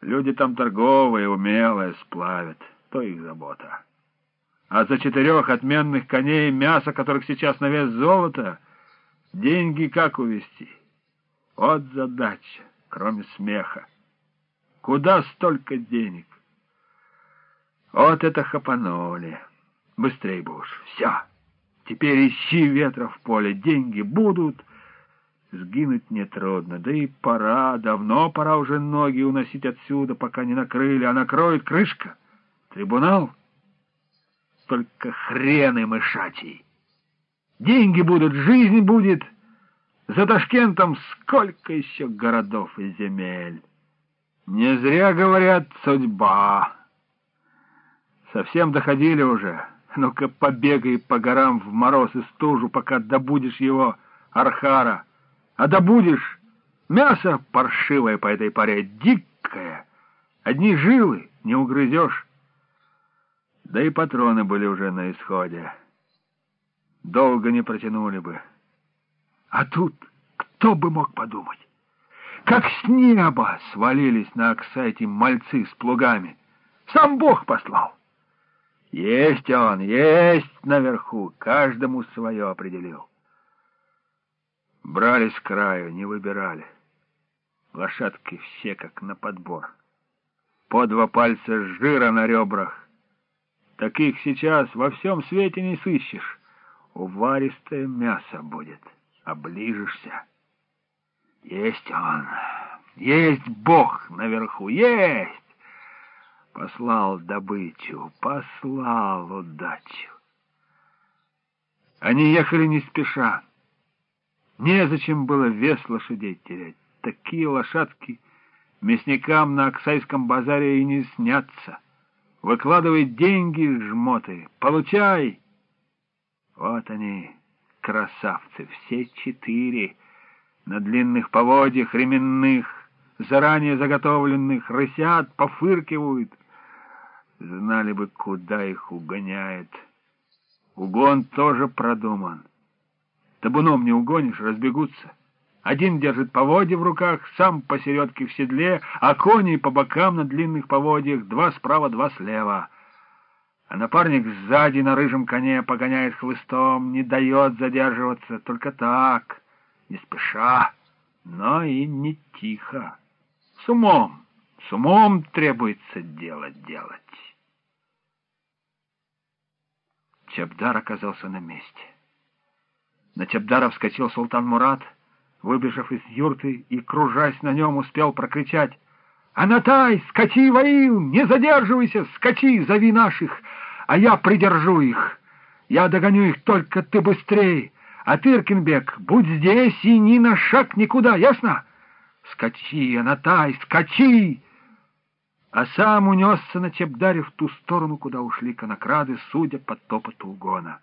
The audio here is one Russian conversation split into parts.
Люди там торговые, умелые, сплавят. То их забота. А за четырех отменных коней, мясо которых сейчас на вес золота, деньги как увести? Вот задача, кроме смеха. Куда столько денег? Вот это хапанули. Быстрей бы уж. Все. Теперь ищи ветра в поле. Деньги будут. Сгинуть нетрудно. Да и пора. Давно пора уже ноги уносить отсюда, пока не накрыли. А накроет крышка. Трибунал? Только хрены мышачий. Деньги будут, жизнь будет. За Ташкентом сколько еще городов и земель. Не зря говорят «судьба». Совсем доходили уже. Ну-ка побегай по горам в мороз и стужу, пока добудешь его, Архара. А добудешь мясо паршивое по этой паре, дикое. Одни жилы не угрызешь. Да и патроны были уже на исходе. Долго не протянули бы. А тут кто бы мог подумать? Как с неба свалились на Оксайте мальцы с плугами. Сам Бог послал. Есть он, есть наверху, каждому свое определил. Брали с краю, не выбирали. Лошадки все как на подбор. По два пальца жира на ребрах. Таких сейчас во всем свете не сыщешь. Уваристое мясо будет, оближешься. Есть он, есть Бог наверху, есть! Послал добычу, послал удачу. Они ехали не спеша. Незачем было вес лошадей терять. Такие лошадки мясникам на Оксайском базаре и не снятся. Выкладывай деньги, жмоты, получай. Вот они, красавцы, все четыре, на длинных поводьях ременных, заранее заготовленных, рысят, пофыркивают — Знали бы, куда их угоняет. Угон тоже продуман. Табуном не угонишь, разбегутся. Один держит поводья в руках, сам посередке в седле, а кони по бокам на длинных поводьях, два справа, два слева. А напарник сзади на рыжем коне погоняет хлыстом, не дает задерживаться, только так, не спеша, но и не тихо. С умом, с умом требуется дело делать. Чабдар оказался на месте. На Чабдара вскочил султан Мурат, выбежав из юрты и, кружась на нем, успел прокричать «Анатай, скачи, воил! Не задерживайся! Скачи, зови наших, а я придержу их! Я догоню их, только ты быстрее! А ты, Иркинбек, будь здесь и ни на шаг никуда, ясно? Скачи, Анатай, скачи!» а сам унесся на Чебдаре в ту сторону, куда ушли конокрады, судя по топоту угона.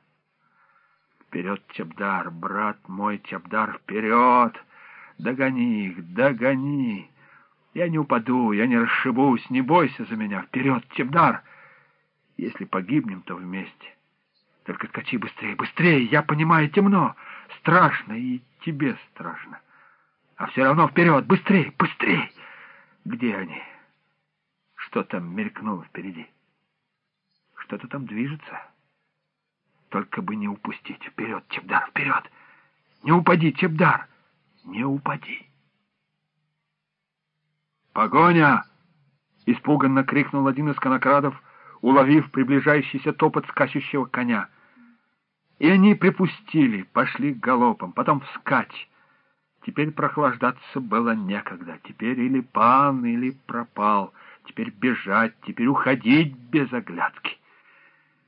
Вперед, Чебдар, брат мой, Чебдар, вперед! Догони их, догони! Я не упаду, я не расшибусь, не бойся за меня. Вперед, Чебдар! Если погибнем, то вместе. Только скачи быстрее, быстрее, я понимаю, темно. Страшно, и тебе страшно. А все равно вперед, быстрее, быстрее! Где они? Что там мелькнуло впереди? Что-то там движется. Только бы не упустить. Вперед, Чебдар, вперед! Не упади, Чебдар! Не упади! «Погоня!» — испуганно крикнул один из конокрадов, уловив приближающийся топот скачущего коня. И они припустили, пошли галопом, потом вскачь. Теперь прохлаждаться было некогда. Теперь или пан, или пропал — Теперь бежать, теперь уходить без оглядки.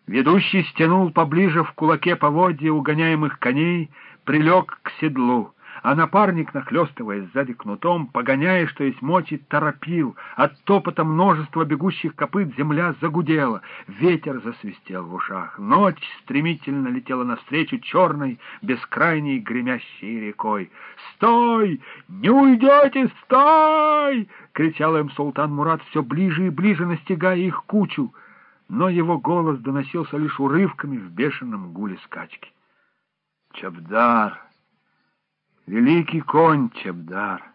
Ведущий стянул поближе в кулаке поводья угоняемых коней, прилег к седлу а напарник, нахлестывая сзади кнутом, погоняя, что есть мочи, торопил. От топота множества бегущих копыт земля загудела, ветер засвистел в ушах. Ночь стремительно летела навстречу черной, бескрайней гремящей рекой. «Стой! Не уйдете! Стой!» — кричал им султан Мурат, все ближе и ближе настигая их кучу. Но его голос доносился лишь урывками в бешеном гуле скачки. «Чабдар!» великий конь Чебдар.